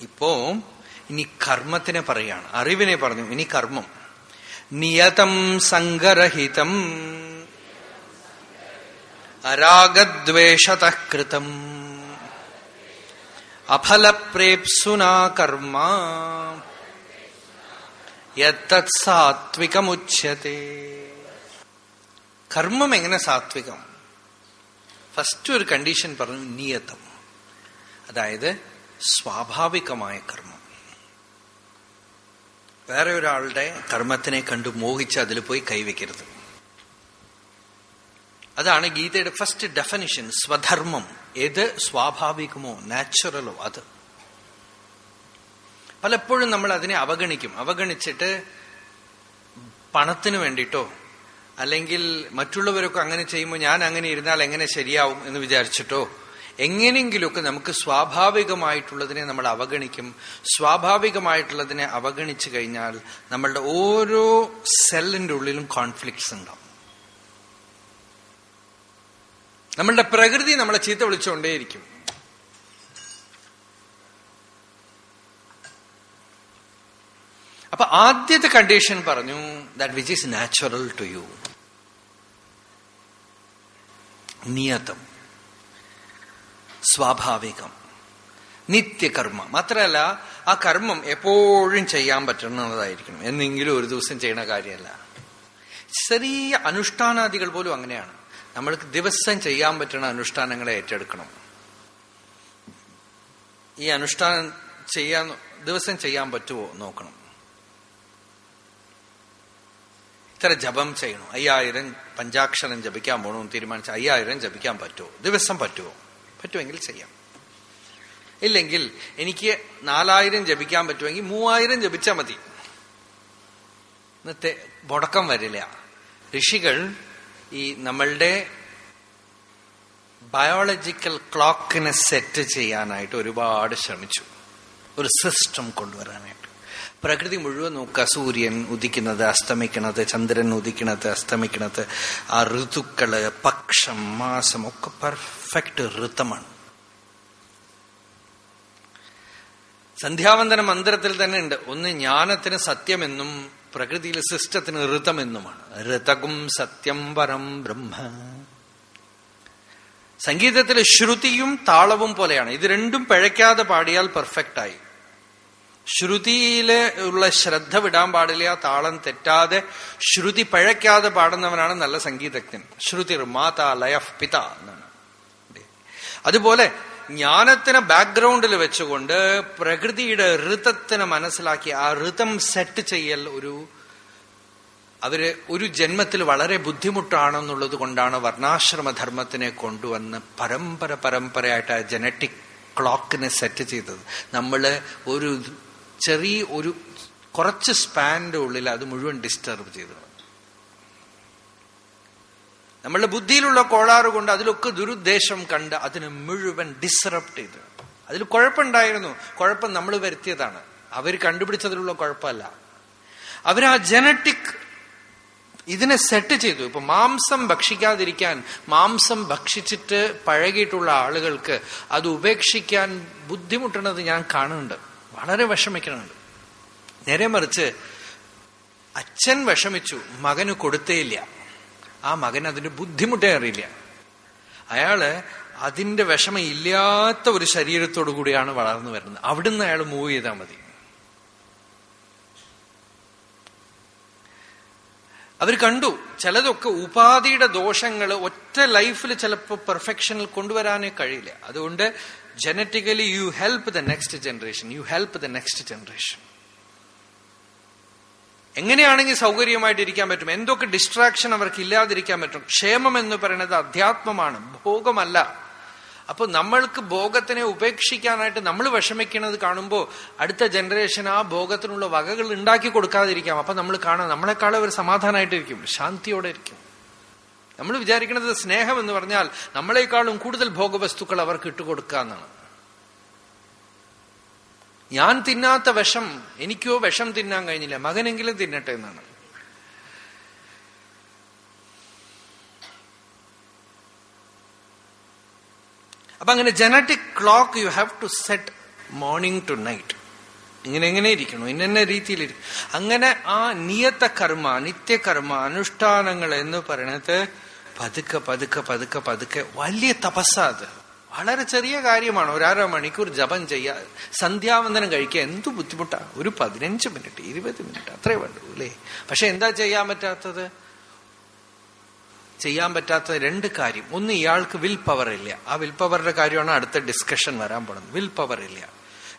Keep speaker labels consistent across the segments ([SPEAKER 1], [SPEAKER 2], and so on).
[SPEAKER 1] ഇപ്പോ ഇനി കർമ്മത്തിനെ പറയാണ്. അറിവിനെ പറഞ്ഞു. ഇനി കർമ്മം. നിയതം സംഗരഹിതം അരാഗദ്വേഷതൃതം അഫലപ്രേപ്സുനാ കർമ്മ. യത്തത് കർമ്മം എങ്ങനെ സാത്വികം? ഫസ്റ്റ് ഒരു കണ്ടീഷൻ പറഞ്ഞു നിയതം. അതായത് സ്വാഭാവികമായ കർമ്മം. വേറെ ഒരാളുടെ കർമ്മത്തിനെ കണ്ടു മോഹിച്ച് അതിൽ പോയി കൈവയ്ക്കരുത്. അതാണ് ഗീതയുടെ ഫസ്റ്റ് ഡെഫനിഷൻ സ്വധർമ്മം. ഏത് സ്വാഭാവികമോ നാച്ചുറലോ അത്. പലപ്പോഴും നമ്മൾ അതിനെ അവഗണിക്കും. അവഗണിച്ചിട്ട് പണത്തിന് വേണ്ടിയിട്ടോ അല്ലെങ്കിൽ മറ്റുള്ളവരൊക്കെ അങ്ങനെ ചെയ്യുമ്പോൾ ഞാൻ അങ്ങനെ ഇരുന്നാൽ എങ്ങനെ ശരിയാവും എന്ന് വിചാരിച്ചിട്ടോ എങ്ങനെയെങ്കിലുമൊക്കെ നമുക്ക് സ്വാഭാവികമായിട്ടുള്ളതിനെ നമ്മൾ അവഗണിക്കും. സ്വാഭാവികമായിട്ടുള്ളതിനെ അവഗണിച്ചു കഴിഞ്ഞാൽ നമ്മളുടെ ഓരോ സെല്ലിന്റെ ഉള്ളിലും കോൺഫ്ലിക്ട്സ് ഉണ്ടാവും. നമ്മളുടെ പ്രകൃതി നമ്മളെ ചീത്ത വിളിച്ചുകൊണ്ടേയിരിക്കും. അപ്പൊ ആദ്യത്തെ കണ്ടീഷൻ പറഞ്ഞു that which is natural to you നിയതം. സ്വാഭാവികം. നിത്യകർമ്മ. മാത്രമല്ല ആ കർമ്മം എപ്പോഴും ചെയ്യാൻ പറ്റുന്നതായിരിക്കണം. എന്നെങ്കിലും ഒരു ദിവസം ചെയ്യണ കാര്യമല്ല. ചെറിയ അനുഷ്ഠാനാദികൾ പോലും അങ്ങനെയാണ്. നമ്മൾക്ക് ദിവസം ചെയ്യാൻ പറ്റുന്ന അനുഷ്ഠാനങ്ങളെ ഏറ്റെടുക്കണം. ഈ അനുഷ്ഠാനം ചെയ്യാൻ ദിവസം ചെയ്യാൻ പറ്റുമോ നോക്കണം. ഇത്ര ജപം ചെയ്യണം. അയ്യായിരം പഞ്ചാക്ഷരം ജപിക്കാൻ പോകണമെന്ന് തീരുമാനിച്ച അയ്യായിരം ജപിക്കാൻ പറ്റുമോ ദിവസം പറ്റുമോ പറ്റുമെങ്കിൽ ചെയ്യാം. ഇല്ലെങ്കിൽ എനിക്ക് നാലായിരം ജപിക്കാൻ പറ്റുമെങ്കിൽ മൂവായിരം ജപിച്ചാൽ മതി. ഇന്നത്തെ മുടക്കം വരില്ല. ഋഷികൾ ഈ നമ്മളുടെ ബയോളജിക്കൽ ക്ലോക്കിനെ സെറ്റ് ചെയ്യാനായിട്ട് ഒരുപാട് ശ്രമിച്ചു. ഒരു സിസ്റ്റം കൊണ്ടുവരാനായിട്ട്. പ്രകൃതി മുഴുവൻ നോക്കുക. സൂര്യൻ ഉദിക്കുന്നത് അസ്തമിക്കണത് ചന്ദ്രൻ ഉദിക്കണത് അസ്തമിക്കണത് ആ ഋതുക്കൾ പക്ഷം മാസം ഒക്കെ പെർഫെക്റ്റ് ഋതമാണ്. സന്ധ്യാവന്തന മന്ത്രത്തിൽ തന്നെ ഉണ്ട്. ഒന്ന് ജ്ഞാനത്തിന് സത്യമെന്നും പ്രകൃതിയിൽ സിസ്റ്റത്തിന് ഋതമെന്നുമാണ്. ഋതകും സത്യം പരം ബ്രഹ്മ. സംഗീതത്തിലെ ശ്രുതിയും താളവും പോലെയാണ്. ഇത് രണ്ടും പിഴയ്ക്കാതെ പാടിയാൽ പെർഫെക്റ്റ് ആയി. ശ്രുതിയിൽ ഉള്ള ശ്രദ്ധ വിടാൻ പാടില്ല താളം തെറ്റാതെ ശ്രുതി പഴയ്ക്കാതെ പാടുന്നവനാണ് നല്ല സംഗീതജ്ഞൻ. ശ്രുതിർ മാതാ ലയ പിത എന്നാണ്. അതുപോലെ ജ്ഞാനത്തിനെ ബാക്ക്ഗ്രൗണ്ടിൽ വെച്ചുകൊണ്ട് പ്രകൃതിയുടെ ഋതത്തിനെ മനസ്സിലാക്കി ആ ഋതം സെറ്റ് ചെയ്യൽ ഒരു അവർ ഒരു ജന്മത്തിൽ വളരെ ബുദ്ധിമുട്ടാണെന്നുള്ളത് കൊണ്ടാണ് വർണാശ്രമധർമ്മത്തിനെ കൊണ്ടുവന്ന് പരമ്പര പരമ്പരയായിട്ട് ആ ജനറ്റിക് ക്ലോക്കിനെ സെറ്റ് ചെയ്തത്. നമ്മൾ ഒരു ചെറിയ ഒരു കുറച്ച് സ്പാനിന്റെ ഉള്ളിൽ അത് മുഴുവൻ ഡിസ്റ്റർബ് ചെയ്തു. നമ്മളുടെ ബുദ്ധിയിലുള്ള കോളാറ് കൊണ്ട് അതിലൊക്കെ ദുരുദ്ദേശം കണ്ട് അതിനെ മുഴുവൻ ഡിസ്റപ്റ്റ് ചെയ്തു. അതിൽ കുഴപ്പമുണ്ടായിരുന്നു. കുഴപ്പം നമ്മൾ വരുത്തിയതാണ്. അവർ കണ്ടുപിടിച്ചതിലുള്ള കുഴപ്പമല്ല. അവരാ ജനറ്റിക് ഇതിനെ സെറ്റ് ചെയ്തു. ഇപ്പൊ മാംസം ഭക്ഷിക്കാതിരിക്കാൻ മാംസം ഭക്ഷിച്ചിട്ട് പഴകിയിട്ടുള്ള ആളുകൾക്ക് അത് ഉപേക്ഷിക്കാൻ ബുദ്ധിമുട്ടുന്നത് ഞാൻ കാണുന്നുണ്ട്. വളരെ വിഷമിക്കുന്നുണ്ട്. നേരെ മറിച്ച് അച്ഛൻ വിഷമിച്ചു മകന് കൊടുത്തേയില്ല. ആ മകൻ അതിന്റെ ബുദ്ധിമുട്ടേ അറിയില്ല. അയാൾ അതിന്റെ വിഷമം ഇല്ലാത്ത ഒരു ശരീരത്തോടു കൂടിയാണ് വളർന്നു വരുന്നത്. അവിടുന്ന് അയാൾ മൂവ് ചെയ്താൽ മതി. അവർ കണ്ടു ചിലതൊക്കെ ഉപാധിയുടെ ദോഷങ്ങൾ ഒറ്റ ലൈഫിൽ ചിലപ്പോൾ പെർഫെക്ഷനിൽ കൊണ്ടുവരാനേ കഴിയില്ല. അതുകൊണ്ട് genetically you help the next generation you help the next generation എങ്ങനെയാണെങ്കിൽ സൗകര്യമായിട്ട് ഇരിക്കാൻ പറ്റും. എന്തൊക്കെ ഡിസ്ട്രാക്ഷൻ അവർക്ക് ഇല്ലാതിരിക്കാൻ പറ്റും. ക്ഷേമം എന്ന് പറയുന്നത് അധ്യാത്മമാണ്. ഭോഗമല്ല. അപ്പൊ നമ്മൾക്ക് ഭോഗത്തിനെ ഉപേക്ഷിക്കാനായിട്ട് നമ്മൾ വിഷമിക്കുന്നത് കാണുമ്പോൾ അടുത്ത ജനറേഷൻ ആ ഭോഗത്തിനുള്ള വകകൾ ഉണ്ടാക്കി കൊടുക്കാതിരിക്കാം. അപ്പൊ നമ്മൾ കാണാം നമ്മളെക്കാളും അവർ സമാധാനമായിട്ടിരിക്കും. ശാന്തിയോടെ ഇരിക്കും. നമ്മൾ വിചാരിക്കുന്നത് സ്നേഹം എന്ന് പറഞ്ഞാൽ നമ്മളെക്കാളും കൂടുതൽ ഭോഗവസ്തുക്കൾ അവർക്ക് ഇട്ടുകൊടുക്കുക എന്നാണ് ഞാൻ തിന്നാത്ത വിഷം എനിക്കോ വിഷം തിന്നാൻ കഴിഞ്ഞില്ല മകനെങ്കിലും തിന്നട്ടെ എന്നാണ്. അപ്പൊ അങ്ങനെ genetic clock you have to set morning to night ഇങ്ങനെ എങ്ങനെ ഇരിക്കണം ഇന്ന രീതിയിൽ അങ്ങനെ ആ നിയത്ത കർമ്മ നിത്യകർമ്മ അനുഷ്ഠാനങ്ങൾ എന്ന് പറയുന്നത് പതുക്കെ പതുക്കെ പതുക്കെ പതുക്കെ. വലിയ തപസ്സാ അത്. വളരെ ചെറിയ കാര്യമാണ്. ഒരര മണിക്കൂർ ജപം ചെയ്യുക സന്ധ്യാവന്ദനം കഴിക്കുക എന്തു ബുദ്ധിമുട്ടാ? ഒരു പതിനഞ്ച് മിനിറ്റ് ഇരുപത് മിനിറ്റ് അത്രേ വേണ്ടൂ അല്ലേ? പക്ഷെ എന്താ ചെയ്യാൻ പറ്റാത്തത്? ചെയ്യാൻ പറ്റാത്ത രണ്ട് കാര്യം. ഒന്ന് ഇയാൾക്ക് വിൽ പവർ ഇല്ല. ആ വിൽ പവറിന്റെ കാര്യമാണ് അടുത്ത ഡിസ്കഷൻ വരാൻ പോണത്. വിൽ പവർ ഇല്ല.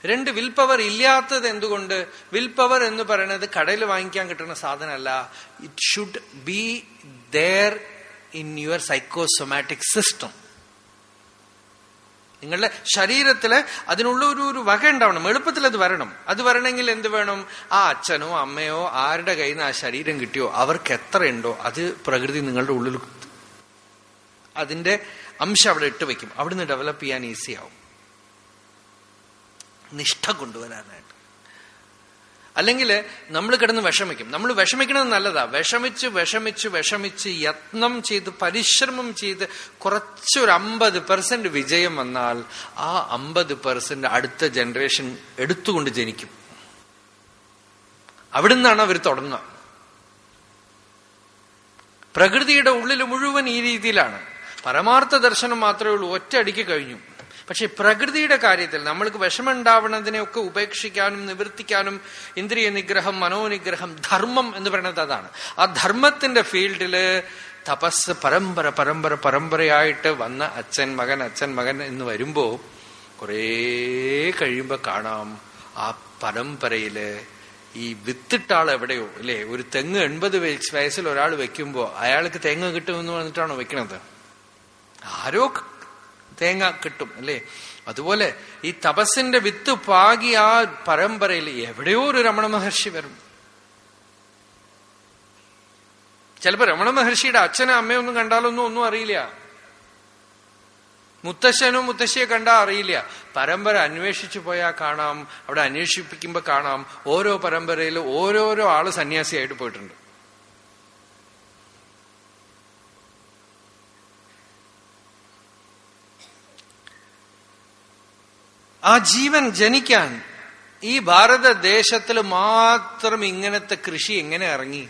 [SPEAKER 1] രണ്ട് വിൽ പവർ ഇല്ലാത്തത് എന്തുകൊണ്ട്? വിൽ പവർ എന്ന് പറയുന്നത് കടയിൽ വാങ്ങിക്കാൻ കിട്ടുന്ന സാധനമല്ല. It should be there in your psychosomatic system. നിങ്ങളുടെ ശരീരത്തിൽ അതിനുള്ള ഒരു ഒരു വക ഉണ്ടാവണം. എളുപ്പത്തിൽ അത് വരണം. അത് വരണമെങ്കിൽ എന്ത് വേണം? ആ അച്ഛനോ അമ്മയോ ആരുടെ കയ്യിൽ നിന്ന് ആ ശരീരം കിട്ടിയോ അവർക്ക് എത്ര ഉണ്ടോ അത് പ്രകൃതി നിങ്ങളുടെ ഉള്ളിൽ അതിന്റെ അംശം അവിടെ ഇട്ട് വെക്കും അവിടുന്ന് ഡെവലപ്പ് ചെയ്യാൻ ഈസി ആവും. നിഷ്ഠ കൊണ്ടുവരാനായിട്ട്. അല്ലെങ്കിൽ നമ്മൾ കിടന്ന് വിഷമിക്കും. നമ്മൾ വിഷമിക്കുന്നത് നല്ലതാ. വിഷമിച്ച് വിഷമിച്ച് വിഷമിച്ച് യത്നം ചെയ്ത് പരിശ്രമം ചെയ്ത് കുറച്ചൊരു അമ്പത് പെർസെന്റ് വിജയം വന്നാൽ ആ അമ്പത് പെർസെന്റ് അടുത്ത ജനറേഷൻ എടുത്തുകൊണ്ട് ജനിക്കും. അവിടുന്നാണ് അവർ തുടങ്ങുക. പ്രകൃതിയുടെ ഉള്ളിൽ മുഴുവൻ ഈ രീതിയിലാണ്. പരമാർത്ഥ ദർശനം മാത്രമേ ഉള്ളൂ. ഒറ്റ അടിക്ക് കഴിഞ്ഞു. പക്ഷെ പ്രകൃതിയുടെ കാര്യത്തിൽ നമ്മൾക്ക് വിഷമുണ്ടാവുന്നതിനെയൊക്കെ ഉപേക്ഷിക്കാനും നിവർത്തിക്കാനും ഇന്ദ്രിയ നിഗ്രഹം മനോനിഗ്രഹം ധർമ്മം എന്ന് പറയുന്നത് അതാണ്. ആ ധർമ്മത്തിന്റെ ഫീൽഡിൽ തപസ് പരമ്പര പരമ്പര പരമ്പരയായിട്ട് വന്ന അച്ഛൻ മകൻ അച്ഛൻ മകൻ എന്ന് വരുമ്പോ കുറേ കഴിയുമ്പോ കാണാം ആ പരമ്പരയിൽ ഈ വിത്തിട്ടാൾ എവിടെയോ അല്ലേ ഒരു തെങ്ങ് എൺപത് വയസ്സിൽ ഒരാൾ വെക്കുമ്പോ അയാൾക്ക് തെങ്ങ് കിട്ടുമെന്ന് പറഞ്ഞിട്ടാണോ വെക്കണത്? ആരോ തേങ്ങ കിട്ടും അല്ലേ? അതുപോലെ ഈ തപസ്സിന്റെ വിത്ത് പാകി ആ പരമ്പരയിൽ എവിടെയോ ഒരു രമണ മഹർഷി വരും. ചിലപ്പോ രമണ മഹർഷിയുടെ അച്ഛനും അമ്മയൊന്നും കണ്ടാലൊന്നും ഒന്നും അറിയില്ല. മുത്തശ്ശനും മുത്തശ്ശിയെ കണ്ടാ അറിയില്ല. പരമ്പര അന്വേഷിച്ചു പോയാൽ കാണാം അവിടെ അന്വേഷിപ്പിക്കുമ്പോ കാണാം. ഓരോ പരമ്പരയിൽ ഓരോരോ ആൾ സന്യാസിയായിട്ട് പോയിട്ടുണ്ട്. ആ ജീവൻ ജനിക്കാൻ ഈ ഭാരതദേശത്തിൽ മാത്രം ഇങ്ങനത്തെ കൃഷി എങ്ങനെ ഇറങ്ങി?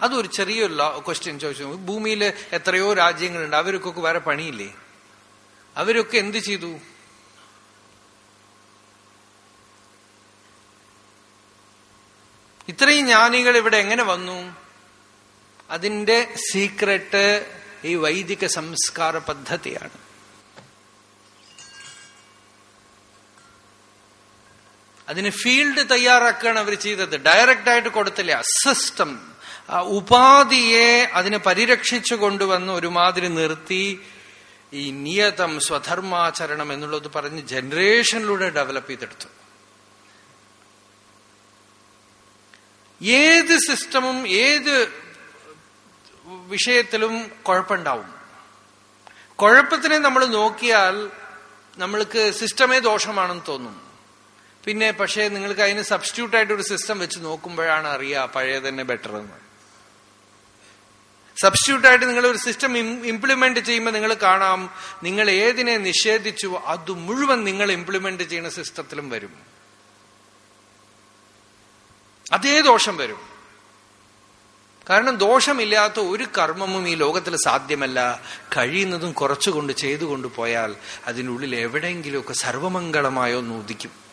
[SPEAKER 1] അതൊരു ചെറിയൊരു ക്വസ്റ്റ്യൻ ചോദിച്ചു. ഭൂമിയിൽ എത്രയോ രാജ്യങ്ങളുണ്ട്. അവർക്കൊക്കെ വേറെ പണിയില്ലേ? അവരൊക്കെ എന്ത് ചെയ്തു? ഇത്രയും ജ്ഞാനികൾ ഇവിടെ എങ്ങനെ വന്നു? അതിന്റെ സീക്രട്ട് ഈ വൈദിക സംസ്കാര പദ്ധതിയാണ്. അതിന് ഫീൽഡ് തയ്യാറാക്കുകയാണ് അവർ ചെയ്തത്. ഡയറക്റ്റ് ആയിട്ട് കൊടുത്തില്ല? സിസ്റ്റം ഉപാധിയെ അതിനെ പരിരക്ഷിച്ചു കൊണ്ടുവന്ന് ഒരുമാതിരി നിർത്തി. ഈ നിയതം സ്വധർമാചരണം എന്നുള്ളത് പറഞ്ഞ് ജനറേഷനിലൂടെ ഡെവലപ്പ് ചെയ്തെടുത്തു. ഏത് സിസ്റ്റമും ഏത് വിഷയത്തിലും കുഴപ്പമുണ്ടാവും. കുഴപ്പത്തിനെ നമ്മൾ നോക്കിയാൽ നമ്മൾക്ക് സിസ്റ്റമേ ദോഷമാണെന്ന് തോന്നും. പിന്നെ പക്ഷേ നിങ്ങൾക്ക് അതിന് സബ്സ്റ്റിറ്റ്യൂട്ട് ആയിട്ട് ഒരു സിസ്റ്റം വെച്ച് നോക്കുമ്പോഴാണ് അറിയുക പഴയ തന്നെ ബെറ്റർ എന്ന്. സബ്സ്റ്റിറ്റ്യൂട്ട് ആയിട്ട് നിങ്ങൾ ഒരു സിസ്റ്റം ഇംപ്ലിമെന്റ് ചെയ്യുമ്പോൾ നിങ്ങൾ കാണാം നിങ്ങൾ ഏതിനെ നിഷേധിച്ചു അത് മുഴുവൻ നിങ്ങൾ ഇംപ്ലിമെന്റ് ചെയ്യുന്ന സിസ്റ്റത്തിലും വരും. അതേ ദോഷം വരും. കാരണം ദോഷമില്ലാത്ത ഒരു കർമ്മവും ഈ ലോകത്തിൽ സാധ്യമല്ല. കഴിയുന്നതും കുറച്ചുകൊണ്ട് ചെയ്തുകൊണ്ട് പോയാൽ അതിനുള്ളിൽ എവിടെയെങ്കിലുമൊക്കെ സർവമംഗളമായോ ഒന്ന് ഉദിക്കും.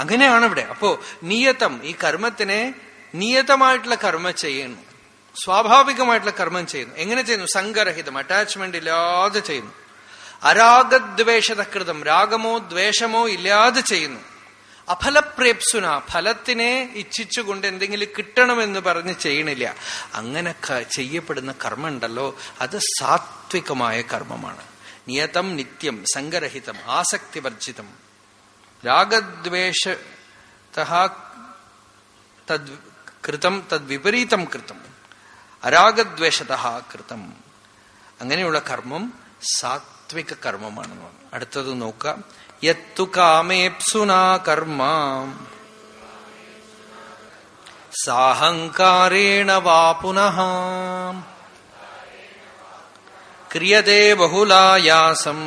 [SPEAKER 1] അങ്ങനെയാണ് ഇവിടെ അപ്പോ നിയതം ഈ കർമ്മത്തിനെ നിയതമായിട്ടുള്ള കർമ്മം ചെയ്യുന്നു. സ്വാഭാവികമായിട്ടുള്ള കർമ്മം ചെയ്യുന്നു. എങ്ങനെ ചെയ്യുന്നു? സംഘരഹിതം അറ്റാച്ച്മെന്റ് ഇല്ലാതെ ചെയ്യുന്നു. അരാഗദ്വേഷതകൃതം രാഗമോ ദ്വേഷമോ ഇല്ലാതെ ചെയ്യുന്നു. അഫലപ്രേപ്സുന ഫലത്തിനെ ഇച്ഛിച്ചുകൊണ്ട് എന്തെങ്കിലും കിട്ടണമെന്ന് പറഞ്ഞ് ചെയ്യണില്ല. അങ്ങനെ ചെയ്യപ്പെടുന്ന കർമ്മം ഉണ്ടല്ലോ അത് സാത്വികമായ കർമ്മമാണ്. നിയതം നിത്യം സംഘരഹിതം ആസക്തിവർജിതം. രാഗദ്വേഷ കൃതം തദ് വിപരീതം കൃതം. അരാഗദ്വേഷത കൃതം. അങ്ങനെയുള്ള കർമ്മം സാത്വിക കർമ്മമാണ് അടുത്തത് നോക്കാം യത്തു കാമേപ്സുനാ കർമ്മ സാഹങ്കാരേണ വാ പുനഃ. ക്രിയതേ ബഹുലായാസം.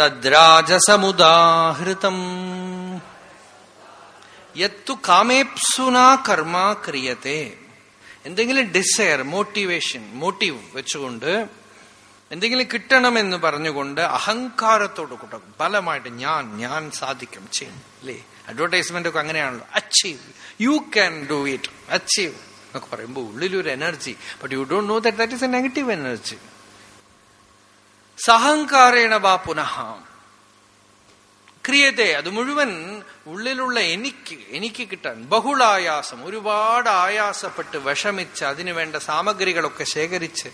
[SPEAKER 1] തദ്രാജസമുദാഹൃതം. യത്തു കാമേപ്സുനാ കർമ്മ ക്രിയത്തെ. എന്തെങ്കിലും ഡിസയർ മോട്ടിവേഷൻ മോട്ടീവ് വെച്ചുകൊണ്ട് എന്തെങ്കിലും കിട്ടണമെന്ന് പറഞ്ഞുകൊണ്ട് അഹങ്കാരത്തോട് കൂട്ട ബലമായിട്ട് ഞാൻ ഞാൻ സാധിക്കും ചെയ്യും അല്ലേ? അഡ്വർടൈസ്മെന്റ് ഒക്കെ അങ്ങനെയാണല്ലോ. Achieve you can do it achieve എന്നൊക്കെ പറയുമ്പോൾ ഉള്ളിലൊരു energy but you don't know that that is a negative energy സഹങ്കാരേണ വാ പുനഃ. ക്രിയതേ അത് മുഴുവൻ ഉള്ളിലുള്ള എനിക്ക് എനിക്ക് കിട്ടാൻ ബഹുളായാസം ഒരുപാട് ആയാസപ്പെട്ട് വിഷമിച്ച് അതിനു വേണ്ട സാമഗ്രികളൊക്കെ ശേഖരിച്ച്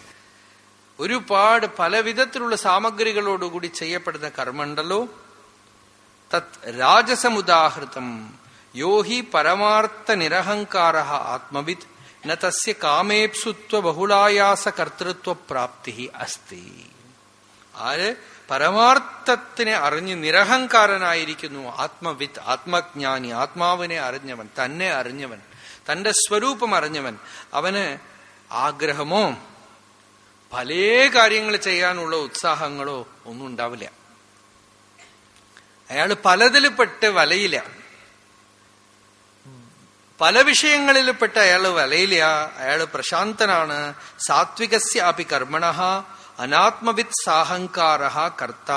[SPEAKER 1] ഒരുപാട് പല വിധത്തിലുള്ള സാമഗ്രികളോടുകൂടി ചെയ്യപ്പെടുന്ന കർമ്മമുണ്ടല്ലോ. തത് രാജസമുദാഹൃതം. യോഹി പരമാർത്ഥ നിരഹങ്കാര ആത്മവിത് ന കാമേപ്സുത്വ ബഹുളായാസ കർത്തൃത്വ പ്രാപ്തി അസ്തി. ആര്? പരമാർത്ഥത്തിനെ അറിഞ്ഞ് നിരഹങ്കാരനായിരിക്കുന്നു ആത്മവിത്ത് ആത്മജ്ഞാനി ആത്മാവിനെ അറിഞ്ഞവൻ തന്നെ അറിഞ്ഞവൻ തന്റെ സ്വരൂപം അറിഞ്ഞവൻ. അവന് ആഗ്രഹമോ പല കാര്യങ്ങൾ ചെയ്യാനുള്ള ഉത്സാഹങ്ങളോ ഒന്നും ഉണ്ടാവില്ല. അയാൾ പലതിൽ പെട്ട് വലയില്ല. പല വിഷയങ്ങളിൽ പെട്ട് അയാൾ വലയില്ല. അയാൾ പ്രശാന്തനാണ്. സാത്വികസ്യാപി കർമ്മണ അനാത്മവിത് സാഹങ്കാര കർത്ത.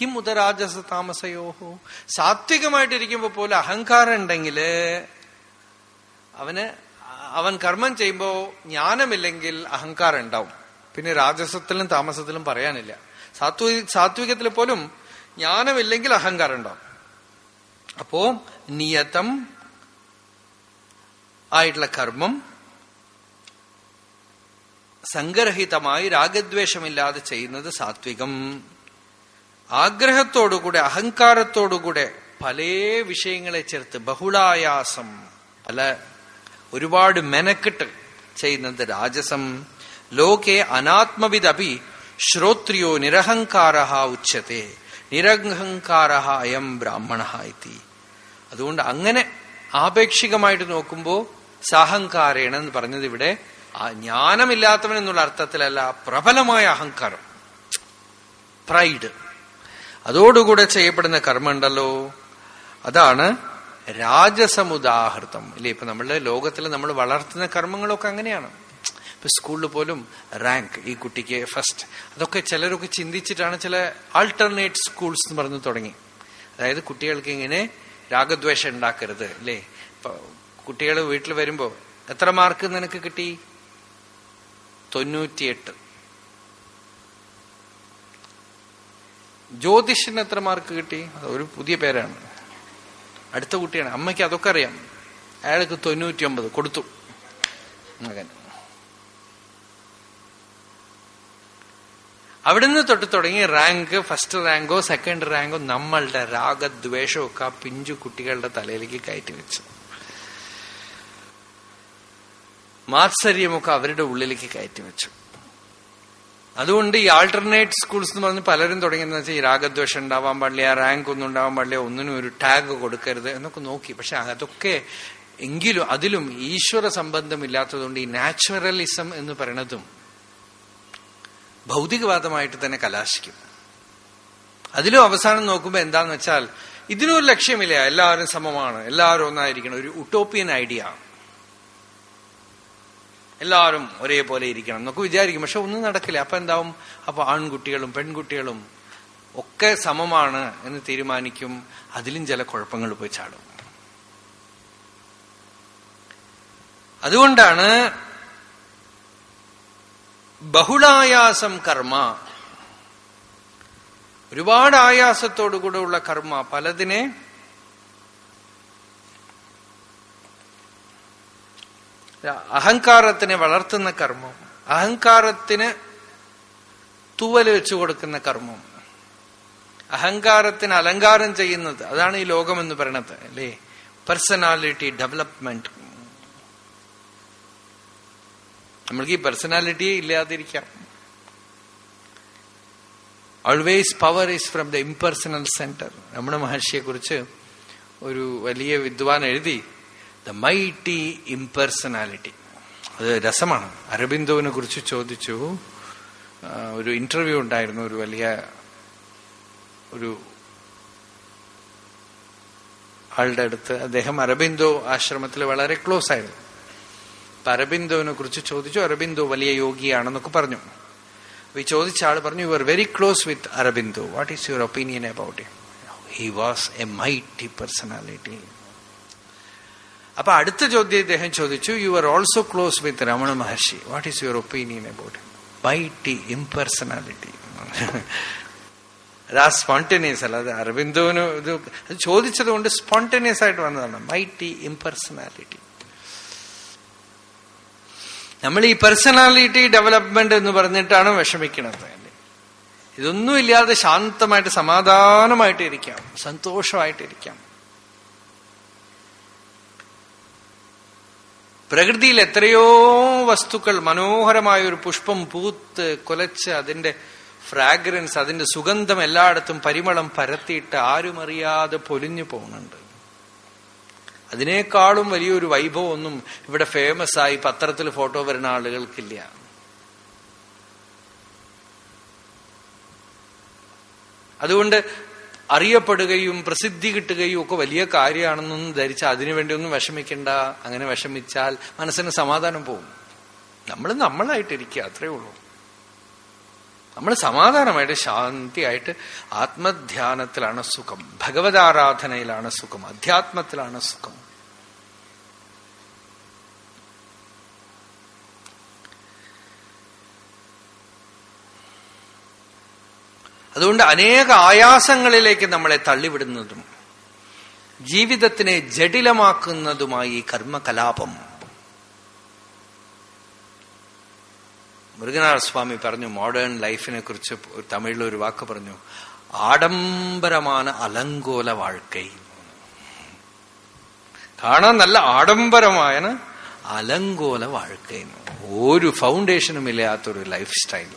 [SPEAKER 1] കിം ഉദരാജസ താമസയോഹോ. സാത്വികമായിട്ടിരിക്കുമ്പോ പോലെ അഹങ്കാരം ഉണ്ടെങ്കിൽ അവന് അവൻ കർമ്മം ചെയ്യുമ്പോ ജ്ഞാനമില്ലെങ്കിൽ അഹങ്കാരം ഉണ്ടാവും പിന്നെ രാജസത്തിലും താമസത്തിലും പറയാനില്ല. സാത്വിക സാത്വികത്തിൽ പോലും ജ്ഞാനമില്ലെങ്കിൽ അഹങ്കാരം ഉണ്ടാവും അപ്പോ നിയതം ആയിട്ടുള്ള കർമ്മം സംഗ്രഹിതമായി രാഗദ്വേഷമില്ലാതെ ചെയ്യുന്നത് സാത്വികം. ആഗ്രഹത്തോടുകൂടെ അഹങ്കാരത്തോടുകൂടെ പല വിഷയങ്ങളെ ചേർത്ത് ബഹുളായാസം പല ഒരുപാട് മെനക്കെട്ട് ചെയ്യുന്നത് രാജസം. ലോകെ അനാത്മവിദപി ശ്രോത്രിയോ നിരഹങ്കാര ഉച്ചത്തെ നിരഹങ്കാര അയം ബ്രാഹ്മണ എത്തി അതുകൊണ്ട് അങ്ങനെ ആപേക്ഷികമായിട്ട് നോക്കുമ്പോ സാഹങ്കാരേണെന്ന് പറഞ്ഞത് ഇവിടെ ആ ജ്ഞാനമില്ലാത്തവൻ എന്നുള്ള അർത്ഥത്തിലല്ല പ്രബലമായ അഹങ്കാരം. പ്രൈഡ്. അതോടുകൂടെ ചെയ്യപ്പെടുന്ന കർമ്മമുണ്ടല്ലോ അതാണ് രാജസമുദാഹൃതം. ഇല്ലേ ഇപ്പൊ നമ്മളുടെ ലോകത്തിൽ നമ്മൾ വളർത്തുന്ന കർമ്മങ്ങളൊക്കെ അങ്ങനെയാണ്. ഇപ്പൊ സ്കൂളിൽ പോലും റാങ്ക് ഈ കുട്ടിക്ക് ഫസ്റ്റ്. അതൊക്കെ ചിലരൊക്കെ ചിന്തിച്ചിട്ടാണ് ചില ആൾട്ടർനേറ്റ് സ്കൂൾസ് എന്ന് പറഞ്ഞു തുടങ്ങി. അതായത് കുട്ടികൾക്ക് ഇങ്ങനെ രാഗദ്വേഷം ഉണ്ടാക്കരുത് അല്ലേ കുട്ടികൾ വീട്ടിൽ വരുമ്പോ എത്ര മാർക്ക് നിനക്ക് കിട്ടി? തൊണ്ണൂറ്റിയെട്ട്. ജ്യോതിഷന് എത്ര മാർക്ക് കിട്ടി? അതൊരു പുതിയ പേരാണ്. അടുത്ത കുട്ടിയാണ്. അമ്മയ്ക്ക് അതൊക്കെ അറിയാം. അയാൾക്ക് തൊണ്ണൂറ്റി ഒമ്പത് കൊടുത്തു. മകൻ. അവിടുന്ന് തൊട്ട് തുടങ്ങി റാങ്ക് ഫസ്റ്റ് റാങ്കോ സെക്കൻഡ് റാങ്കോ നമ്മളുടെ രാഗദ്വേഷമൊക്കെ ആ പിഞ്ചു കുട്ടികളുടെ തലയിലേക്ക് കയറ്റി വെച്ചു. മാത്സര്യമൊക്കെ അവരുടെ ഉള്ളിലേക്ക് കയറ്റി വെച്ചു. അതുകൊണ്ട് ഈ ആൾട്ടർനേറ്റ് സ്കൂൾസ് എന്ന് പറഞ്ഞ് പലരും തുടങ്ങിയെന്ന് വെച്ചാൽ ഈ രാഗദ്വേഷം ഉണ്ടാവാൻ പാടില്ല റാങ്ക് ഒന്നും ഉണ്ടാവാൻ പാടില്ല ഒന്നിനും ഒരു ടാഗ് കൊടുക്കരുത് എന്നൊക്കെ നോക്കി. പക്ഷെ അതൊക്കെ എങ്കിലും അതിലും ഈശ്വര സംബന്ധമില്ലാത്തതുകൊണ്ട് ഈ നാച്ചുറലിസം എന്ന് പറയുന്നതും ഭൗതികവാദമായിട്ട് തന്നെ കലാശിക്കും. അതിലും അവസാനം നോക്കുമ്പോൾ എന്താന്ന് വെച്ചാൽ ഇതിനൊരു ലക്ഷ്യമില്ല. എല്ലാവരും സമമാണ്. എല്ലാവരും ഒന്നായിരിക്കണം. ഒരു ഉട്ടോപ്പിയൻ ഐഡിയ എല്ലാവരും ഒരേപോലെ ഇരിക്കണം എന്നൊക്കെ വിചാരിക്കും. പക്ഷെ ഒന്നും നടക്കില്ല. അപ്പൊ എന്താവും? അപ്പൊ ആൺകുട്ടികളും പെൺകുട്ടികളും ഒക്കെ സമമാണ് എന്ന് തീരുമാനിക്കും. അതിലും ചില കുഴപ്പങ്ങൾ പോയി ചാടും. അതുകൊണ്ടാണ് ബഹുളായാസം കർമ്മ. ഒരുപാട് ആയാസത്തോടുകൂടെ ഉള്ള കർമ്മ പലതിനെ അഹങ്കാരത്തിനെ വളർത്തുന്ന കർമ്മം. അഹങ്കാരത്തിന് തൂവൽ വെച്ചു കൊടുക്കുന്ന കർമ്മം. അഹങ്കാരത്തിന് അലങ്കാരം ചെയ്യുന്നത്. അതാണ് ഈ ലോകം എന്ന് പറയണത് അല്ലേ? പേഴ്സണാലിറ്റി ഡെവലപ്മെന്റ് നമ്മൾക്ക് ഈ പേഴ്സണാലിറ്റിയെ ഇല്ലാതിരിക്കാം. Always power is from the impersonal centre നമ്മുടെ മഹർഷിയെ കുറിച്ച് ഒരു വലിയ വിദ്വാൻ എഴുതി ദ മൈറ്റി ഇംപേഴ്സണാലിറ്റി അത് രസമാണ്. അരബിന്ദുവിനെ കുറിച്ച് ചോദിച്ചു. ഒരു ഇന്റർവ്യൂ ഉണ്ടായിരുന്നു. ഒരു വലിയ ഒരു ആളുടെ അടുത്ത്. അദ്ദേഹം അരബിന്ദോ ആശ്രമത്തിൽ വളരെ ക്ലോസ് ആയിരുന്നു. അപ്പൊ അരബിന്ദോവിനെ കുറിച്ച് ചോദിച്ചു. അരബിന്ദോ വലിയ യോഗിയാണെന്നൊക്കെ പറഞ്ഞു. ഈ ചോദിച്ച ആൾ പറഞ്ഞു you are very close with Aurobindo. What is your opinion about he was a mighty personality അപ്പൊ അടുത്ത ചോദ്യം ഇദ്ദേഹം ചോദിച്ചു you are also close with Ramana Maharshi what is your opinion about mighty impersonality അത് ആ സ്പോണ്ടേനിയസ് അല്ല അത് അരബിന്ദുവിന് ഇത് ചോദിച്ചത് കൊണ്ട് സ്പോണ്ടേനിയസ് ആയിട്ട് വന്നതാണ്. മൈറ്റി ഇംപേഴ്സണാലിറ്റി നമ്മൾ ഈ പേഴ്സണാലിറ്റി ഡെവലപ്മെന്റ് എന്ന് പറഞ്ഞിട്ടാണ് വിഷമിക്കുന്നത്. ഇതൊന്നുമില്ലാതെ ശാന്തമായിട്ട് സമാധാനമായിട്ട് ഇരിക്കാം സന്തോഷമായിട്ടിരിക്കാം. പ്രകൃതിയിൽ എത്രയോ വസ്തുക്കൾ മനോഹരമായ ഒരു പുഷ്പം പൂത്ത് കൊലച്ച് അതിന്റെ ഫ്രാഗ്രൻസ് അതിന്റെ സുഗന്ധം എല്ലായിടത്തും പരിമളം പരത്തിയിട്ട് ആരുമറിയാതെ പൊലിഞ്ഞു പോകുന്നുണ്ട്. അതിനേക്കാളും വലിയൊരു വൈഭവം ഒന്നും ഇവിടെ ഫേമസ് ആയി പത്രത്തിൽ ഫോട്ടോ വരുന്ന ആളുകൾക്കില്ല. അതുകൊണ്ട് അറിയപ്പെടുകയും പ്രസിദ്ധി കിട്ടുകയും ഒക്കെ വലിയ കാര്യമാണെന്നൊന്നും ധരിച്ച് അതിനുവേണ്ടി ഒന്നും വിഷമിക്കണ്ട. അങ്ങനെ വിഷമിച്ചാൽ മനസ്സിന് സമാധാനം പോകും. നമ്മൾ നമ്മളായിട്ടിരിക്കുക അത്രേ ഉള്ളൂ. നമ്മൾ സമാധാനമായിട്ട് ശാന്തിയായിട്ട് ആത്മധ്യാനത്തിലാണ് സുഖം. ഭഗവതാരാധനയിലാണ് സുഖം. അധ്യാത്മത്തിലാണ് സുഖം. അതുകൊണ്ട് അനേക ആയാസങ്ങളിലേക്ക് നമ്മളെ തള്ളിവിടുന്നതും ജീവിതത്തിനെ ജടിലമാക്കുന്നതുമായി ഈ കർമ്മകലാപം. മൃഗനാഥ സ്വാമി പറഞ്ഞു മോഡേൺ ലൈഫിനെ കുറിച്ച് തമിഴിൽ ഒരു വാക്ക് പറഞ്ഞു ആഡംബരമാണ് അലങ്കോല വാഴ്ക്കൈ. കാണാൻ നല്ല ആഡംബരമായ അലങ്കോല വാഴ്ക്കൈ. ഒരു ഫൗണ്ടേഷനും ഇല്ലാത്തൊരു ലൈഫ് സ്റ്റൈൽ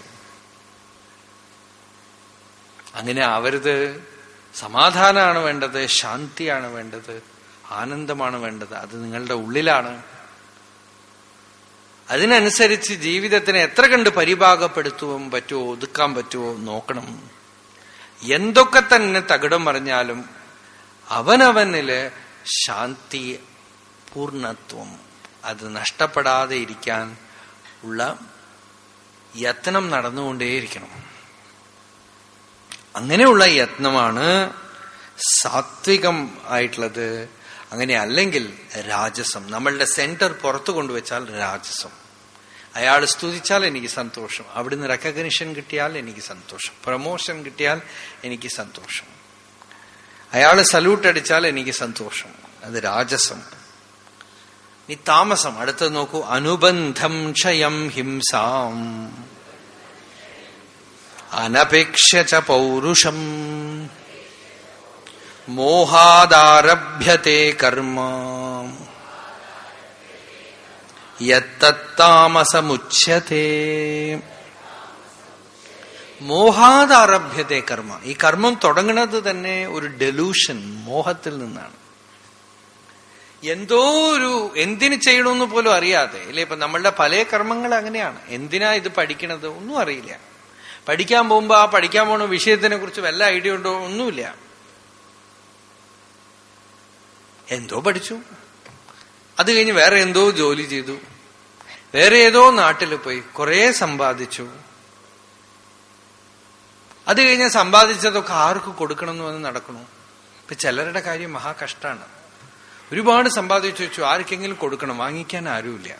[SPEAKER 1] അങ്ങനെ ആവരുത്. സമാധാനമാണ് വേണ്ടത് ശാന്തിയാണ് വേണ്ടത് ആനന്ദമാണ് വേണ്ടത്. അത് നിങ്ങളുടെ ഉള്ളിലാണ്. അതിനനുസരിച്ച് ജീവിതത്തിനെ എത്ര കണ്ട് പരിഭാഗപ്പെടുത്തുവാൻ പറ്റുമോ ഒതുക്കാൻ പറ്റുമോ നോക്കണം. എന്തൊക്കെ തന്നെ തകിടം പറഞ്ഞാലും അവനവനിൽ ശാന്തി പൂർണത്വം അത് നഷ്ടപ്പെടാതെ ഇരിക്കാൻ ഉള്ള യത്നം നടന്നുകൊണ്ടേയിരിക്കണം. അങ്ങനെയുള്ള യത്നമാണ് സാത്വികം ആയിട്ടുള്ളത്. അങ്ങനെ അല്ലെങ്കിൽ രാജസം. നമ്മളുടെ സെന്റർ പുറത്തു കൊണ്ടുവച്ചാൽ രാജസം. അയാൾ സ്തുതിച്ചാൽ എനിക്ക് സന്തോഷം. അവിടുന്ന് റെക്കഗ്നിഷൻ കിട്ടിയാൽ എനിക്ക് സന്തോഷം. പ്രൊമോഷൻ കിട്ടിയാൽ എനിക്ക് സന്തോഷം. അയാൾ സല്യൂട്ട് അടിച്ചാൽ എനിക്ക് സന്തോഷം. അത് രാജസം. നീ താമസം. അടുത്തത് നോക്കൂ. അനുബന്ധം ക്ഷയം ഹിംസാം. അനപേക്ഷ പൗരുഷം. മോഹാദാരഭ്യത്തെ കർമ്മ. യത്തത്താമസമുച്യത്തെ. മോഹാദാരഭ്യത്തെ കർമ്മ. ഈ കർമ്മം തുടങ്ങുന്നത് തന്നെ ഒരു ഡെലൂഷൻ മോഹത്തിൽ നിന്നാണ്. എന്തോ ഒരു എന്തിനു ചെയ്യണമെന്ന് പോലും അറിയാതെ. അല്ലെ ഇപ്പൊ നമ്മളുടെ പല കർമ്മങ്ങൾ അങ്ങനെയാണ്. എന്തിനാ ഇത് പഠിക്കണത്? ഒന്നും അറിയില്ല. പഠിക്കാൻ പോകുമ്പോ ആ പഠിക്കാൻ പോണ വിഷയത്തിനെ കുറിച്ച് വല്ല ഐഡിയ ഉണ്ടോ? ഒന്നുമില്ല. എന്തോ പഠിച്ചു. അത് കഴിഞ്ഞ് വേറെ എന്തോ ജോലി ചെയ്തു. വേറെ ഏതോ നാട്ടിൽ പോയി കുറെ സമ്പാദിച്ചു. അത് കഴിഞ്ഞ് സമ്പാദിച്ചതൊക്കെ ആർക്ക് കൊടുക്കണമെന്ന് വന്ന് നടക്കണു? ഇപ്പൊ ചിലരുടെ കാര്യം മഹാകഷ്ടാണ്. ഒരുപാട് സമ്പാദിച്ചു വെച്ചു. ആർക്കെങ്കിലും കൊടുക്കണം. വാങ്ങിക്കാൻ ആരുമില്ല.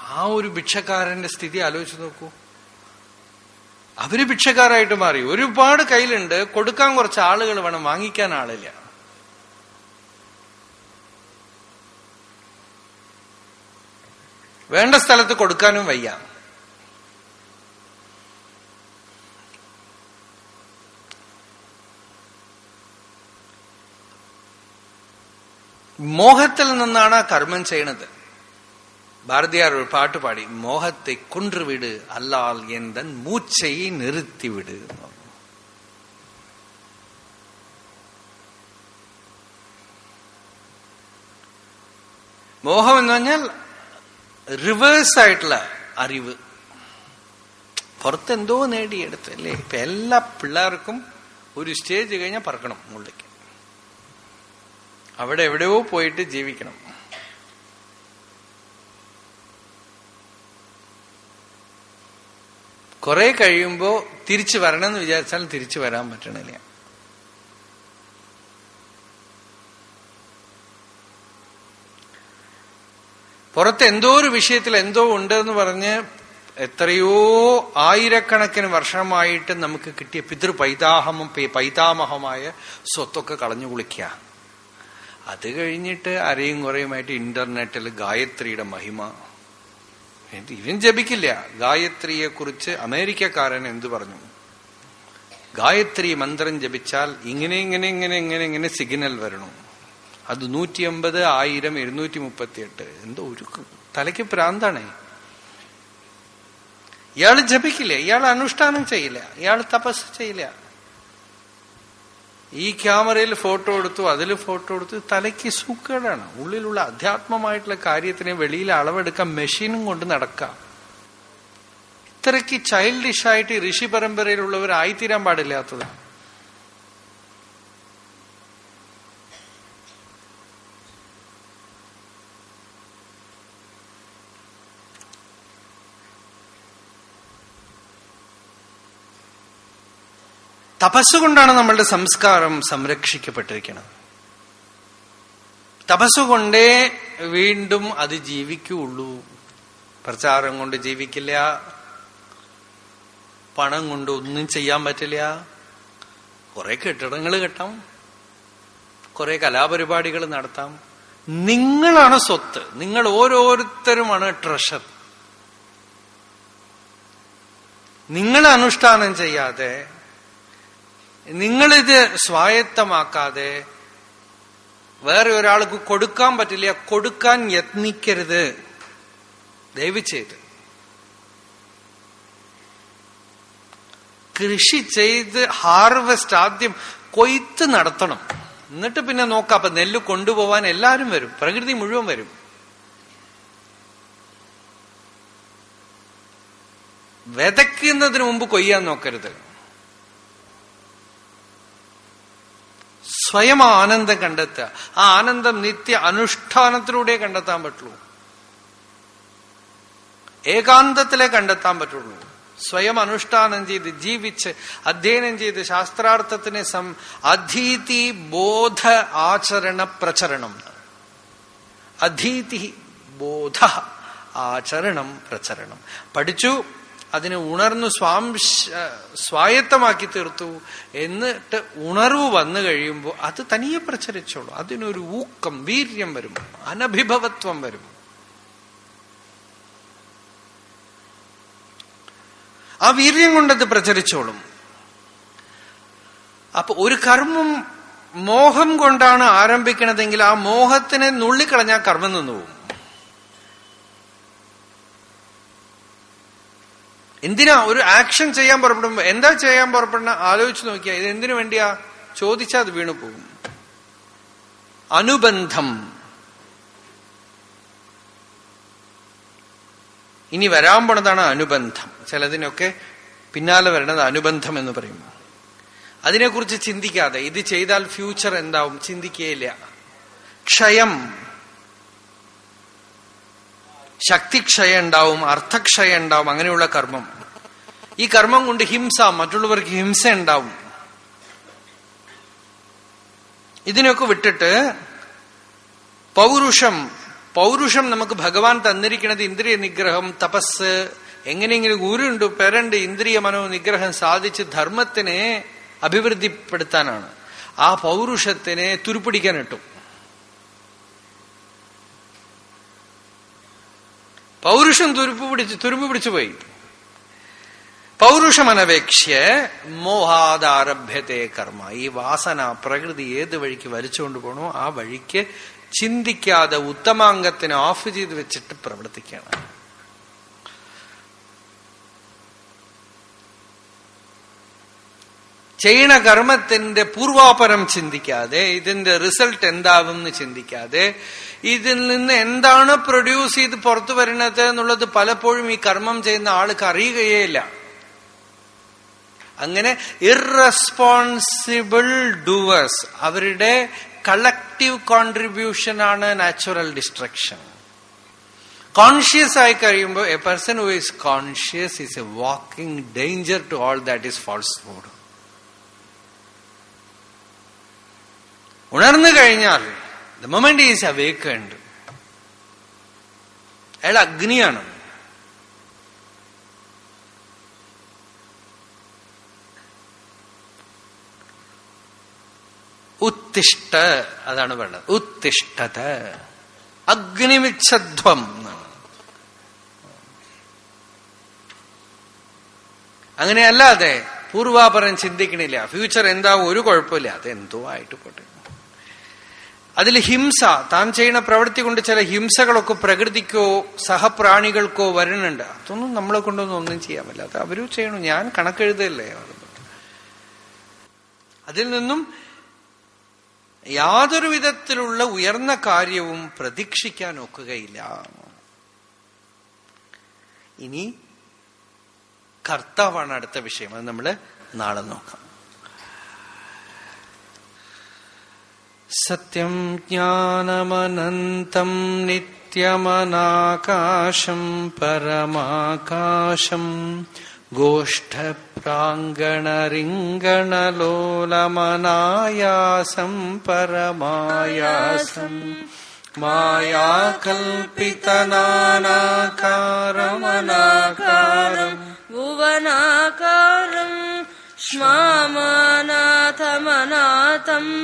[SPEAKER 1] ആ ഒരു ഭിക്ഷക്കാരന്റെ സ്ഥിതി ആലോചിച്ച് നോക്കൂ. അവർ ഭിക്ഷക്കാരായിട്ട് മാറി. ഒരുപാട് കയ്യിലുണ്ട്. കൊടുക്കാൻ കുറച്ച് ആളുകൾ വേണം. വാങ്ങിക്കാൻ ആളില്ല. വേണ്ട സ്ഥലത്ത് കൊടുക്കാനും വയ്യ. മോഹത്തിൽ നിന്നാണ് കർമ്മം ചെയ്യണത്. பாரதியார் ஒரு பாட்டு பாடி மோகத்தை கொன்று விடு அல்லால் எந்தன் மூச்சை நிறுத்தி விடு മോഹം എന്ന് പറഞ്ഞാൽ റിവേഴ്സ് ആയിട്ടുള്ള അറിവ് പുറത്തെന്തോ നേടിയെടുത്ത് അല്ലേ ഇപ്പൊ എല്ലാ പിള്ളേർക്കും ഒരു സ്റ്റേജ് കഴിഞ്ഞാൽ പറക്കണം മുകളിലേക്ക് അവിടെ എവിടെയോ പോയിട്ട് ജീവിക്കണം കുറെ കഴിയുമ്പോ തിരിച്ചു വരണം എന്ന് വിചാരിച്ചാൽ തിരിച്ചു വരാൻ പറ്റണില്ല. പുറത്ത് എന്തോ ഒരു വിഷയത്തിൽ എന്തോ ഉണ്ടെന്ന് പറഞ്ഞ് എത്രയോ ആയിരക്കണക്കിന് വർഷമായിട്ട് നമുക്ക് കിട്ടിയ പിതൃ പൈതാഹമം പൈതാമഹമായ സ്വത്തൊക്കെ കളഞ്ഞു കുളിക്കുക അത് കഴിഞ്ഞിട്ട് അരയും കുറയുമായിട്ട് ഇന്റർനെറ്റിൽ ഗായത്രിയുടെ മഹിമ. ഇവൻ ജപിക്കില്ല. ഗായത്രിയെ കുറിച്ച് അമേരിക്കക്കാരൻ എന്തു പറഞ്ഞു? ഗായത്രി മന്ത്രം ജപിച്ചാൽ ഇങ്ങനെ ഇങ്ങനെ ഇങ്ങനെ ഇങ്ങനെ ഇങ്ങനെ സിഗ്നൽ വരണം. അത് നൂറ്റി അമ്പത് ആയിരം ഇരുന്നൂറ്റി മുപ്പത്തിയെട്ട് എന്തോ ഒരു തലയ്ക്ക് പ്രാന്താണ്. ഇയാൾ ജപിക്കില്ല. ഇയാൾ അനുഷ്ഠാനം ചെയ്യില്ല. ഇയാൾ തപസ് ചെയ്യില്ല. ഈ ക്യാമറയിൽ ഫോട്ടോ എടുത്തു അതിൽ ഫോട്ടോ എടുത്തു തലയ്ക്ക് സൂക്കേടാണ്. ഉള്ളിലുള്ള അധ്യാത്മമായിട്ടുള്ള കാര്യത്തിനെ വെളിയിൽ അളവെടുക്കാൻ മെഷീനും കൊണ്ട് നടക്കാം. ഇത്രയ്ക്ക് ചൈൽഡിഷായിട്ട് ഋഷി പരമ്പരയിലുള്ളവരായിത്തീരാൻ പാടില്ലാത്തത്. തപസ്സുകൊണ്ടാണ് നമ്മളുടെ സംസ്കാരം സംരക്ഷിക്കപ്പെട്ടിരിക്കുന്നത്. തപസ്സുകൊണ്ടേ വീണ്ടും അത് ജീവിക്കുള്ളൂ പ്രചാരം കൊണ്ട് ജീവിക്കില്ല. പണം കൊണ്ട് ഒന്നും ചെയ്യാൻ പറ്റില്ല. കുറെ കെട്ടിടങ്ങൾ കെട്ടാം. കുറെ കലാപരിപാടികൾ നടത്താം. നിങ്ങളാണ് സ്വത്ത്. നിങ്ങൾ ഓരോരുത്തരുമാണ് ട്രഷർ. നിങ്ങൾ അനുഷ്ഠാനം ചെയ്യാതെ നിങ്ങളിത് സ്വായത്തമാക്കാതെ വേറെ ഒരാൾക്ക് കൊടുക്കാൻ പറ്റില്ല കൊടുക്കാൻ യത്നിക്കരുത്. ദയവ് ചെയ്ത് കൃഷി ചെയ്ത് ഹാർവെസ്റ്റ് ആദ്യം കൊയ്ത്ത് നടത്തണം. എന്നിട്ട് പിന്നെ നോക്കാം. അപ്പൊ നെല്ല് കൊണ്ടുപോവാൻ എല്ലാരും വരും. പ്രകൃതി മുഴുവൻ വരും. വിതയ്ക്കുന്നതിന് മുമ്പ് കൊയ്യാൻ നോക്കരുത്. സ്വയം ആനന്ദം കണ്ടെത്തുക. ആ ആനന്ദം നിത്യ അനുഷ്ഠാനത്തിലൂടെ കണ്ടെത്താൻ പറ്റുള്ളൂ. ഏകാന്തത്തിലെ കണ്ടെത്താൻ പറ്റുള്ളൂ. സ്വയം അനുഷ്ഠാനം ചെയ്ത് ജീവിച്ച് അധ്യയനം ചെയ്ത് ശാസ്ത്രാർത്ഥത്തിനെ സം അധീതി ബോധ ആചരണ പ്രചരണം. അധീതി ബോധ ആചരണം പ്രചരണം. പഠിച്ചു അതിനെ ഉണർന്നു സ്വാംശ സ്വായത്തമാക്കി തീർത്തു എന്നിട്ട് ഉണർവ് വന്നു കഴിയുമ്പോൾ അത് തനിയെ പ്രചരിച്ചോളൂ. അതിനൊരു ഊക്കം വീര്യം വരും അനഭിഭവത്വം വരും. ആ വീര്യം കൊണ്ടത് പ്രചരിച്ചോളും. അപ്പൊ ഒരു കർമ്മം മോഹം കൊണ്ടാണ് ആരംഭിക്കണതെങ്കിൽ ആ മോഹത്തിനെ നുള്ളിക്കളഞ്ഞാൽ കർമ്മം നിന്നു പോകും. എന്തിനാ ഒരു ആക്ഷൻ ചെയ്യാൻ പുറപ്പെടുമ്പോ എന്താ ചെയ്യാൻ പുറപ്പെടുന്ന? ആലോചിച്ച് നോക്കിയാ ഇത് എന്തിനു വേണ്ടിയാ? ചോദിച്ചാൽ അത് വീണു പോകും. അനുബന്ധം. ഇനി വരാൻ പോണതാണ് അനുബന്ധം. ചിലതിനൊക്കെ പിന്നാലെ വരണത് അനുബന്ധം എന്ന് പറയും അതിനെക്കുറിച്ച് ചിന്തിക്കാതെ ഇത് ചെയ്താൽ ഫ്യൂച്ചർ എന്താവും? ചിന്തിക്കുകയില്ല ക്ഷയം. ശക്തിക്ഷയം ഉണ്ടാവും അർത്ഥക്ഷയം ഉണ്ടാവും അങ്ങനെയുള്ള കർമ്മം. ഈ കർമ്മം കൊണ്ട് ഹിംസ മറ്റുള്ളവർക്ക് ഹിംസ ഉണ്ടാവും ഇതിനൊക്കെ വിട്ടിട്ട് പൗരുഷം. പൗരുഷം നമുക്ക് ഭഗവാൻ തന്നിരിക്കുന്നത് ഇന്ദ്രിയ നിഗ്രഹം തപസ് എങ്ങനെയെങ്കിലും ഗുരുണ്ട് പെരണ്ട് ഇന്ദ്രിയ മനോ നിഗ്രഹം സാധിച്ച് ധർമ്മത്തിനെ അഭിവൃദ്ധിപ്പെടുത്താനാണ്. ആ പൗരുഷത്തിനെ തുരുപ്പിടിക്കാൻ ഇട്ടു പൗരുഷം തുരുപ്പ് പിടിച്ച് തുരുമ്പ് പിടിച്ചു പോയി. പൗരുഷമനപേക്ഷ്യ മോഹാദാരഭ്യത്തെ കർമ്മ. ഈ വാസന പ്രകൃതി ഏത് വഴിക്ക് വലിച്ചുകൊണ്ട് പോകണോ ആ വഴിക്ക് ചിന്തിക്കാതെ ഉത്തമാംഗത്തിനെ ഓഫ് ചെയ്ത് വെച്ചിട്ട് പ്രവർത്തിക്കണം. ചെയ്യണ കർമ്മത്തിന്റെ പൂർവാപരം ചിന്തിക്കാതെ ഇതിന്റെ റിസൾട്ട് എന്താവും എന്ന് ചിന്തിക്കാതെ ഇതിൽ നിന്ന് എന്താണ് പ്രൊഡ്യൂസ് ചെയ്ത് പുറത്തു വരുന്നത് എന്നുള്ളത് പലപ്പോഴും ഈ കർമ്മം ചെയ്യുന്ന ആൾക്ക് അറിയുകയേ അങ്ങനെ ഇറസ്പോൺസിബിൾ ഡൂവേഴ്സ് അവരുടെ കളക്റ്റീവ് കോൺട്രിബ്യൂഷൻ ആണ് നാച്ചുറൽ ഡിസ്ട്രക്ഷൻ കോൺഷ്യസ് ആയി കഴിയുമ്പോൾ a person who is conscious is a walking danger to all that is false food ഉണർന്നു കഴിഞ്ഞാൽ ദ മൊമെന്റ് ഈസ് awakened, അയാൾ അഗ്നിയാണ്. ഉത്തിഷ്ട അതാണ് വേണ്ടത്. ഉത്തിഷ്ഠത. അഗ്നിമിച്ഛധ്വം എന്നാണ്. അങ്ങനെയല്ലാതെ പൂർവാപരം ചിന്തിക്കണില്ല. ഫ്യൂച്ചർ എന്താവും ഒരു കുഴപ്പമില്ല. അതെന്തോ ആയിട്ട് പോട്ടെ. അതിൽ ഹിംസ താൻ ചെയ്യുന്ന പ്രവൃത്തി കൊണ്ട് ചില ഹിംസകളൊക്കെ പ്രകൃതിക്കോ സഹപ്രാണികൾക്കോ വരുന്നുണ്ട്. അതൊന്നും നമ്മളെ കൊണ്ടൊന്നും ഒന്നും ചെയ്യാൻ പറ്റില്ല. അത് അവരും ചെയ്യണം. ഞാൻ കണക്കെഴുതല്ലേ അതിൽ നിന്നും യാതൊരു വിധത്തിലുള്ള ഉയർന്ന കാര്യവും പ്രതീക്ഷിക്കാൻ ഒക്കുകയില്ല. ഇനി കർത്താവാണ് അടുത്ത വിഷയം. അത് നമ്മൾ നാളെ നോക്കാം. सत्यं ज्ञानमनन्तं नित्यमनाकाशं परमाकाशं गोष्ठप्राङ्गणरिङ्गणलोलमनायासं परमायासम् मायाकल्पितनानाकारमनाकार
[SPEAKER 2] भुवनाकारम् श्मामानाथमनाथम्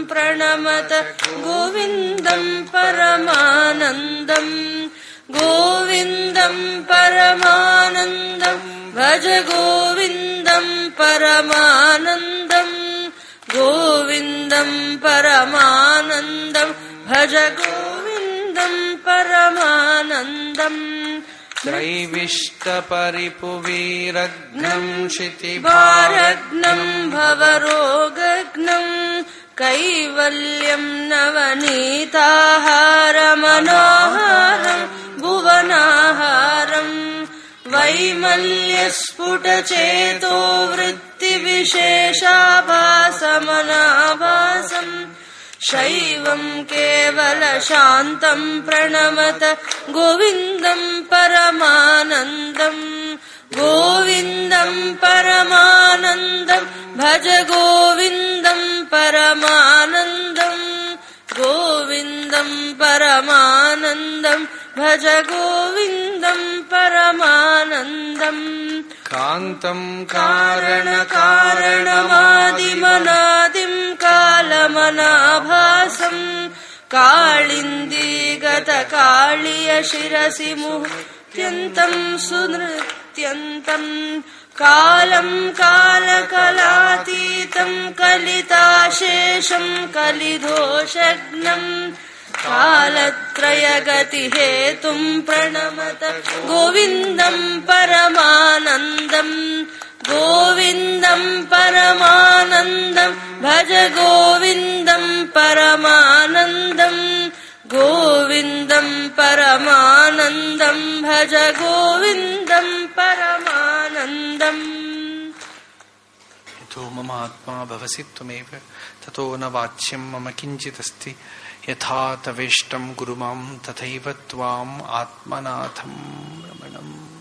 [SPEAKER 2] प्रणमत गोविन्दम् परमानन्दम् गोविन्दम् परमानन्दम् भज गोविन्दम् परमानन्दम् गोविन्दम् परमानन्दम् भज गोविन्दम् परमानन्दम्
[SPEAKER 1] त्रैविष्टपरिपुवीरघ्नम्
[SPEAKER 2] भारग्नम्
[SPEAKER 1] क्षितिभारग्नम्
[SPEAKER 2] भवरोगग्नम् कैवल्यम् नवनीताहारमनोहारम् भुवनाहारम् वैमल्यस्फुटचेतो वृत्तिविशेषाभासमनाभासम् शैवम् केवलशान्तम् प्रणमत गोविन्दम् परमानन्दम् गोविन्दम् परमानन्दम् भज गोविन्दम् परमानन्दम् गोविन्दम् परमानन्दम् भज गोविन्दम् परमानन्दम्
[SPEAKER 1] कान्तम्
[SPEAKER 2] कारणकारणमादिमनादिम् कालमनाभासम् काळिन्दीगतकाळिय शिरसि मुह्यन्तम् सुनृत्यन्तम् कालम् कालकलातीतम् कलिताशेषम् कलिदोषग्नम् कालत्रयगतिहेतुम् प्रणमत गोविन्दम् परमानन्दम् गोविन्दम् परमानन्दम् भज गोविन्दम् परमानन्दम् गोविन्दम् परमानन्दम् भज गोविन्दम् परमानन्दम्
[SPEAKER 1] यथो ममात्मा भवसि त्वमेव ततो न वाच्यम् मम किञ्चिदस्ति। यथा तवेष्टम् गुरु माम् तथैव त्वाम् आत्मनाथम् रमणम्